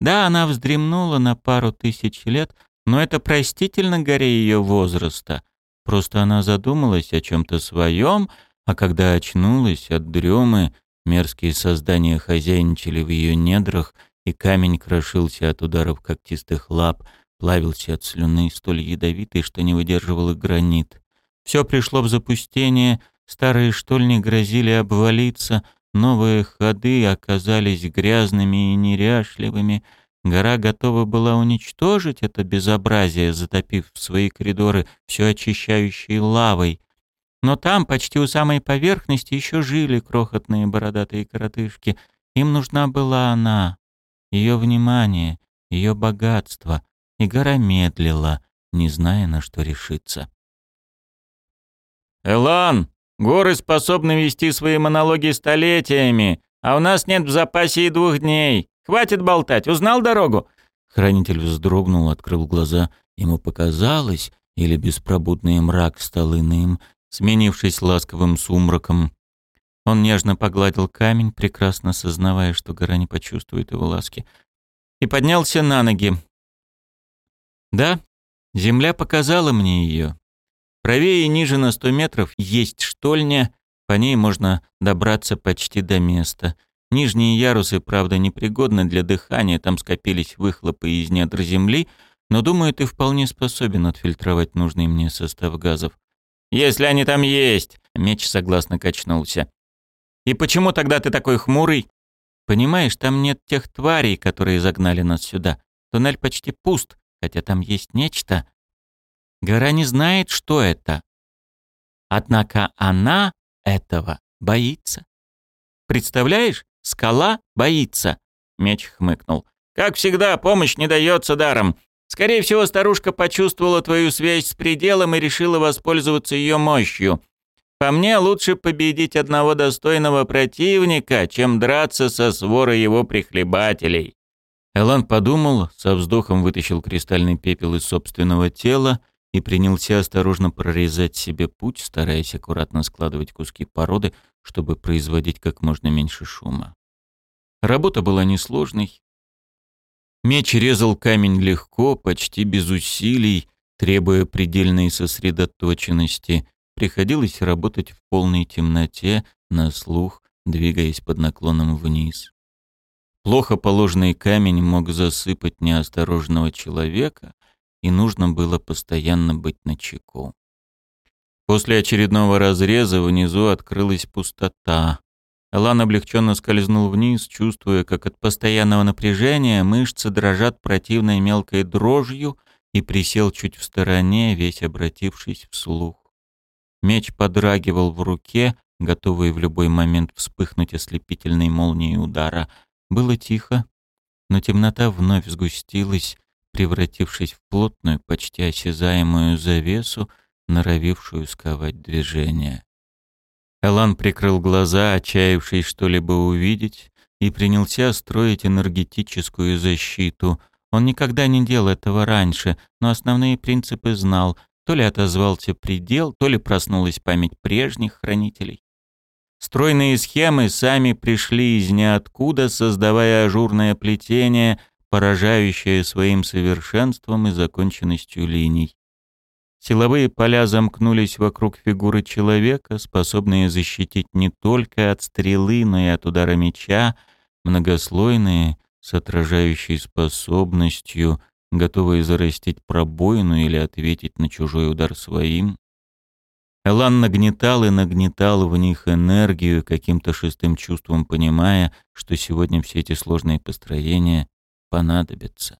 Да, она вздремнула на пару тысяч лет, но это простительно горе ее возраста. Просто она задумалась о чем-то своем, а когда очнулась от дремы, мерзкие создания хозяйничали в ее недрах, и камень крошился от ударов когтистых лап, плавился от слюны, столь ядовитой, что не выдерживал и гранит. Все пришло в запустение, старые штольни грозили обвалиться, новые ходы оказались грязными и неряшливыми, Гора готова была уничтожить это безобразие, затопив свои коридоры все очищающей лавой. Но там, почти у самой поверхности, еще жили крохотные бородатые коротышки. Им нужна была она, ее внимание, ее богатство. И гора медлила, не зная, на что решиться. «Элан, горы способны вести свои монологи столетиями, а у нас нет в запасе и двух дней. Хватит болтать, узнал дорогу?» Хранитель вздрогнул, открыл глаза. Ему показалось, или беспробудный мрак стал иным, сменившись ласковым сумраком. Он нежно погладил камень, прекрасно сознавая, что гора не почувствует его ласки, и поднялся на ноги. Да, земля показала мне ее. Правее и ниже на сто метров есть штольня, по ней можно добраться почти до места. Нижние ярусы, правда, непригодны для дыхания, там скопились выхлопы из недр земли, но, думаю, ты вполне способен отфильтровать нужный мне состав газов. «Если они там есть!» — меч согласно качнулся. «И почему тогда ты такой хмурый?» «Понимаешь, там нет тех тварей, которые загнали нас сюда. Туннель почти пуст, хотя там есть нечто. Гора не знает, что это. Однако она этого боится. Представляешь, Скала боится. Меч хмыкнул. Как всегда, помощь не дается даром. Скорее всего, старушка почувствовала твою связь с пределом и решила воспользоваться ее мощью. По мне, лучше победить одного достойного противника, чем драться со сворой его прихлебателей. Элан подумал, со вздохом вытащил кристальный пепел из собственного тела и принялся осторожно прорезать себе путь, стараясь аккуратно складывать куски породы, чтобы производить как можно меньше шума. Работа была несложной. Меч резал камень легко, почти без усилий, требуя предельной сосредоточенности. Приходилось работать в полной темноте, на слух, двигаясь под наклоном вниз. Плохо положенный камень мог засыпать неосторожного человека, и нужно было постоянно быть начеку. После очередного разреза внизу открылась пустота. Лан облегченно скользнул вниз, чувствуя, как от постоянного напряжения мышцы дрожат противной мелкой дрожью, и присел чуть в стороне, весь обратившись вслух. Меч подрагивал в руке, готовый в любой момент вспыхнуть ослепительной молнией удара. Было тихо, но темнота вновь сгустилась, превратившись в плотную, почти осязаемую завесу, норовившую сковать движение. Элан прикрыл глаза, отчаявшись что-либо увидеть, и принялся строить энергетическую защиту. Он никогда не делал этого раньше, но основные принципы знал. То ли отозвался предел, то ли проснулась память прежних хранителей. Стройные схемы сами пришли из ниоткуда, создавая ажурное плетение, поражающее своим совершенством и законченностью линий. Силовые поля замкнулись вокруг фигуры человека, способные защитить не только от стрелы, но и от удара меча, многослойные, с отражающей способностью, готовые зарастить пробоину или ответить на чужой удар своим. Элан нагнетал и нагнетал в них энергию, каким-то шестым чувством понимая, что сегодня все эти сложные построения понадобятся.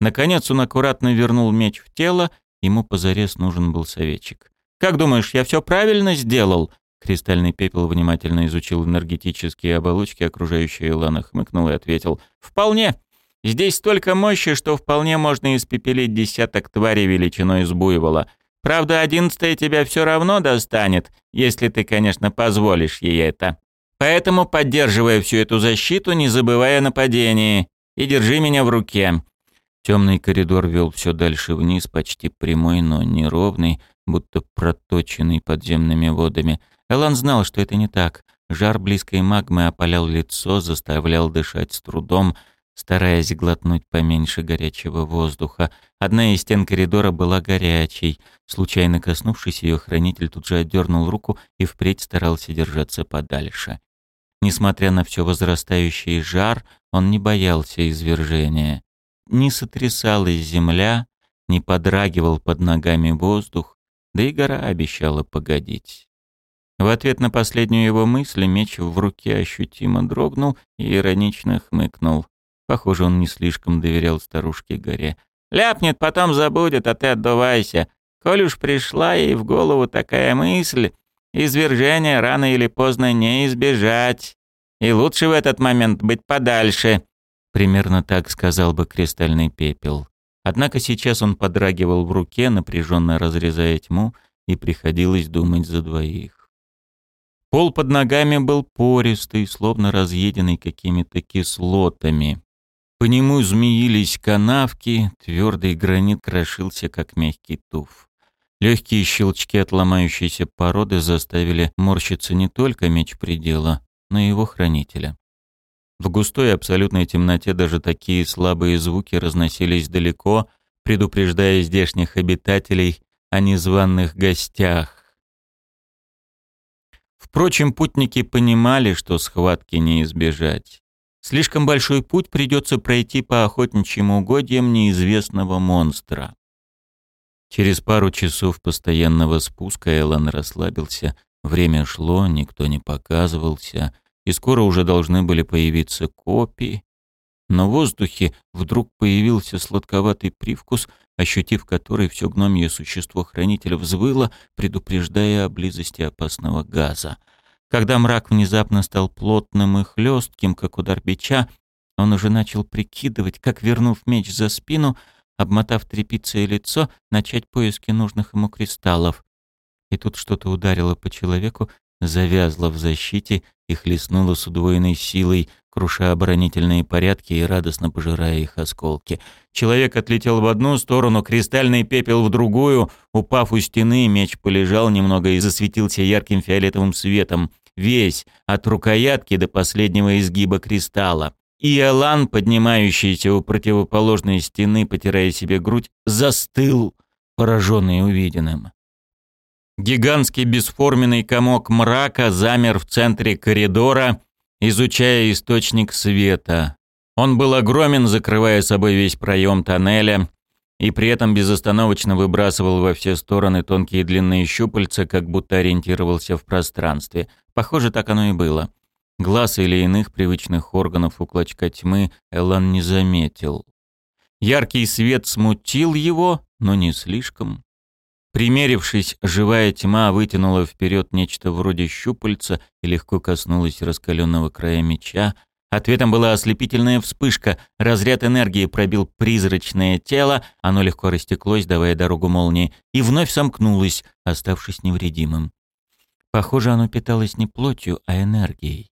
Наконец он аккуратно вернул меч в тело ему позарез нужен был советчик. «Как думаешь, я все правильно сделал?» Кристальный пепел внимательно изучил энергетические оболочки, окружающие Илана, хмыкнул и ответил. «Вполне. Здесь столько мощи, что вполне можно испепелить десяток тварей величиной с буйвола. Правда, одиннадцатая тебя все равно достанет, если ты, конечно, позволишь ей это. Поэтому, поддерживая всю эту защиту, не забывая о нападении, и держи меня в руке». Темный коридор вел все дальше вниз, почти прямой, но неровный, будто проточенный подземными водами. Элан знал, что это не так. Жар близкой магмы опалял лицо, заставлял дышать с трудом, стараясь глотнуть поменьше горячего воздуха. Одна из стен коридора была горячей. Случайно коснувшись ее, хранитель тут же отдернул руку и впредь старался держаться подальше. Несмотря на все возрастающий жар, он не боялся извержения. Не сотрясалась земля, не подрагивал под ногами воздух, да и гора обещала погодить. В ответ на последнюю его мысль меч в руке ощутимо дрогнул и иронично хмыкнул. Похоже, он не слишком доверял старушке горе. «Ляпнет, потом забудет, а ты отдувайся. Коль уж пришла ей в голову такая мысль, извержения рано или поздно не избежать. И лучше в этот момент быть подальше». Примерно так сказал бы кристальный пепел. Однако сейчас он подрагивал в руке, напряженно разрезая тьму, и приходилось думать за двоих. Пол под ногами был пористый, словно разъеденный какими-то кислотами. По нему змеились канавки, твердый гранит крошился, как мягкий туф. Легкие щелчки от ломающейся породы заставили морщиться не только меч предела, но и его хранителя. В густой абсолютной темноте даже такие слабые звуки разносились далеко, предупреждая здешних обитателей о незваных гостях. Впрочем, путники понимали, что схватки не избежать. Слишком большой путь придется пройти по охотничьим угодьям неизвестного монстра. Через пару часов постоянного спуска Элан расслабился, время шло, никто не показывался, и скоро уже должны были появиться копии. Но в воздухе вдруг появился сладковатый привкус, ощутив который все гномье существо хранителя взвыло, предупреждая о близости опасного газа — когда мрак внезапно стал плотным и хлестким, как удар бича, он уже начал прикидывать, как, вернув меч за спину, обмотав тряпицей лицо, начать поиски нужных ему кристаллов. И тут что-то ударило по человеку, завязло в защите и хлестнуло с удвоенной силой, круша оборонительные порядки и радостно пожирая их осколки. Человек отлетел в одну сторону, кристальный пепел в другую. Упав у стены, меч полежал немного и засветился ярким фиолетовым светом. Весь, от рукоятки до последнего изгиба кристалла. И Алан, поднимающийся у противоположной стены, потирая себе грудь, застыл, пораженный увиденным. Гигантский бесформенный комок мрака замер в центре коридора, изучая источник света. Он был огромен, закрывая собой весь проем тоннеля, и при этом безостановочно выбрасывал во все стороны тонкие длинные щупальца, как будто ориентировался в пространстве. Похоже, так оно и было. Глаз или иных привычных органов у клочка тьмы Элан не заметил. Яркий свет смутил его, но не слишком. Примерившись, живая тьма вытянула вперед нечто вроде щупальца и легко коснулась раскаленного края меча. Ответом была ослепительная вспышка. Разряд энергии пробил призрачное тело, оно легко растеклось, давая дорогу молнии, и вновь сомкнулось, оставшись невредимым. Похоже, оно питалось не плотью, а энергией.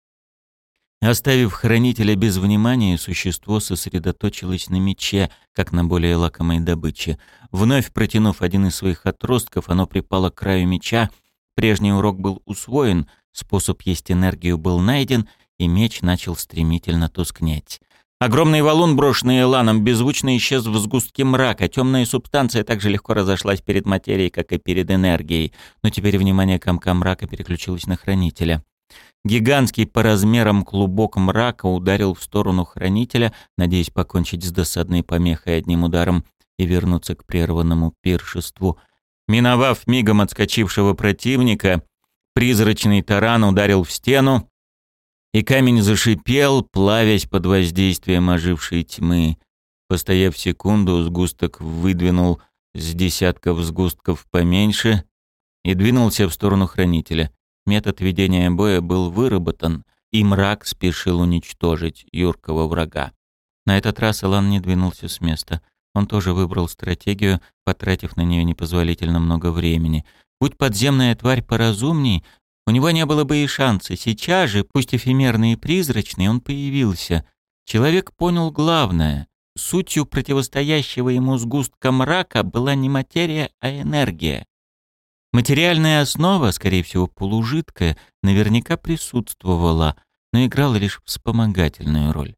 Оставив хранителя без внимания, существо сосредоточилось на мече, как на более лакомой добыче. Вновь протянув один из своих отростков, оно припало к краю меча. Прежний урок был усвоен, способ есть энергию был найден, и меч начал стремительно тускнеть. Огромный валун, брошенный Эланом, беззвучно исчез в сгустке мрака. Темная субстанция так же легко разошлась перед материей, как и перед энергией. Но теперь внимание комка мрака переключилось на хранителя. Гигантский по размерам клубок мрака ударил в сторону хранителя, надеясь покончить с досадной помехой одним ударом и вернуться к прерванному пиршеству. Миновав мигом отскочившего противника, призрачный таран ударил в стену, и камень зашипел, плавясь под воздействием ожившей тьмы. Постояв секунду, сгусток выдвинул с десятков сгустков поменьше и двинулся в сторону хранителя. Метод ведения боя был выработан, и мрак спешил уничтожить юркого врага. На этот раз Илан не двинулся с места. Он тоже выбрал стратегию, потратив на нее непозволительно много времени. Будь подземная тварь поразумней, у него не было бы и шанса. Сейчас же, пусть эфемерный и призрачный, он появился. Человек понял главное. Сутью противостоящего ему сгустка мрака была не материя, а энергия. Материальная основа, скорее всего, полужидкая, наверняка присутствовала, но играла лишь вспомогательную роль.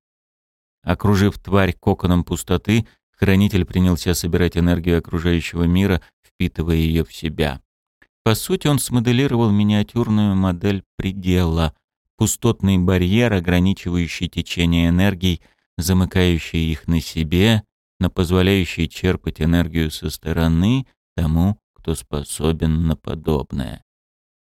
Окружив тварь коконом пустоты, хранитель принялся собирать энергию окружающего мира, впитывая ее в себя. По сути, он смоделировал миниатюрную модель предела, пустотный барьер, ограничивающий течение энергий, замыкающий их на себе, но позволяющий черпать энергию со стороны тому, кто способен на подобное.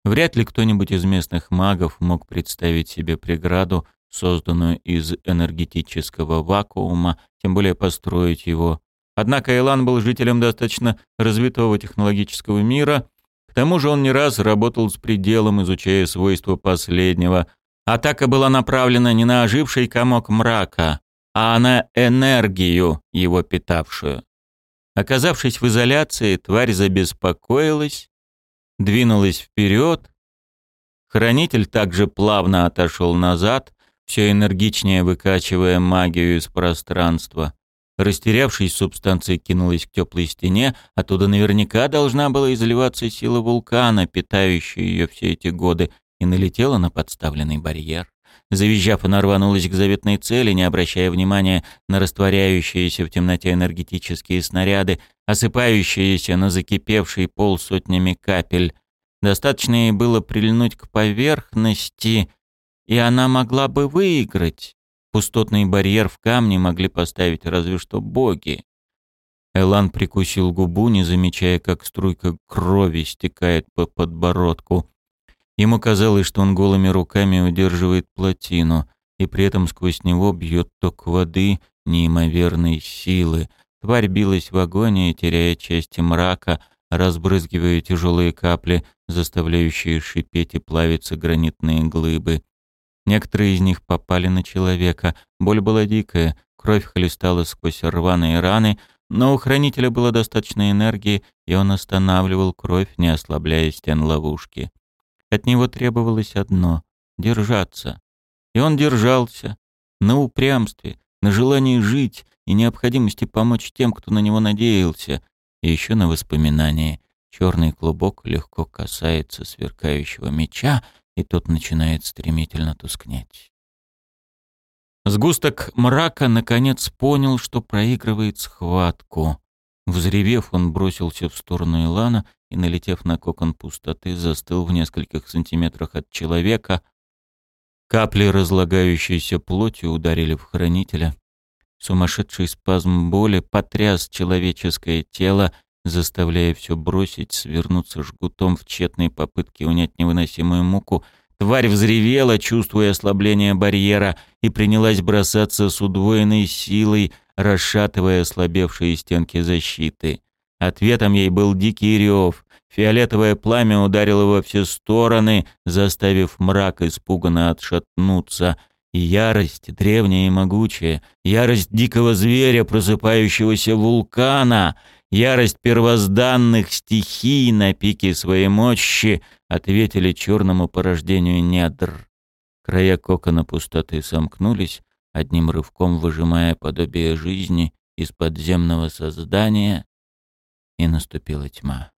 Вряд ли кто-нибудь из местных магов мог представить себе преграду, созданную из энергетического вакуума, тем более построить его. Однако Илан был жителем достаточно развитого технологического мира, к тому же он не раз работал с пределом, изучая свойства последнего. Атака была направлена не на оживший комок мрака, а на энергию, его питавшую. Оказавшись в изоляции, тварь забеспокоилась, двинулась вперед. Хранитель также плавно отошел назад, все энергичнее выкачивая магию из пространства. Растерявшись, субстанция кинулась к теплой стене, оттуда наверняка должна была изливаться сила вулкана, питающая ее все эти годы, и налетела на подставленный барьер. Завизжав, она рванулась к заветной цели, не обращая внимания на растворяющиеся в темноте энергетические снаряды, осыпающиеся на закипевший пол сотнями капель. Достаточно ей было прильнуть к поверхности, и она могла бы выиграть. Пустотный барьер в камне могли поставить разве что боги. Элан прикусил губу, не замечая, как струйка крови стекает по подбородку. Ему казалось, что он голыми руками удерживает плотину, и при этом сквозь него бьет ток воды неимоверной силы. Тварь билась в агонии, теряя части мрака, разбрызгивая тяжелые капли, заставляющие шипеть и плавиться гранитные глыбы. Некоторые из них попали на человека. Боль была дикая, кровь хлестала сквозь рваные раны, но у хранителя было достаточно энергии, и он останавливал кровь, не ослабляя стен ловушки. От него требовалось одно — держаться. И он держался. На упрямстве, на желании жить и необходимости помочь тем, кто на него надеялся. И еще на воспоминании. Черный клубок легко касается сверкающего меча, и тот начинает стремительно тускнеть. Сгусток мрака наконец понял, что проигрывает схватку. Взревев, он бросился в сторону Илана и, налетев на кокон пустоты, застыл в нескольких сантиметрах от человека. Капли разлагающейся плоти ударили в хранителя. Сумасшедший спазм боли потряс человеческое тело, заставляя все бросить, свернуться жгутом в тщетной попытке унять невыносимую муку. Тварь взревела, чувствуя ослабление барьера, и принялась бросаться с удвоенной силой, расшатывая ослабевшие стенки защиты. Ответом ей был дикий рев. Фиолетовое пламя ударило во все стороны, заставив мрак испуганно отшатнуться. Ярость, древняя и могучая, ярость дикого зверя, просыпающегося вулкана, ярость первозданных стихий на пике своей мощи ответили черному порождению недр. Края кокона пустоты сомкнулись, одним рывком выжимая подобие жизни из подземного создания, и наступила тьма.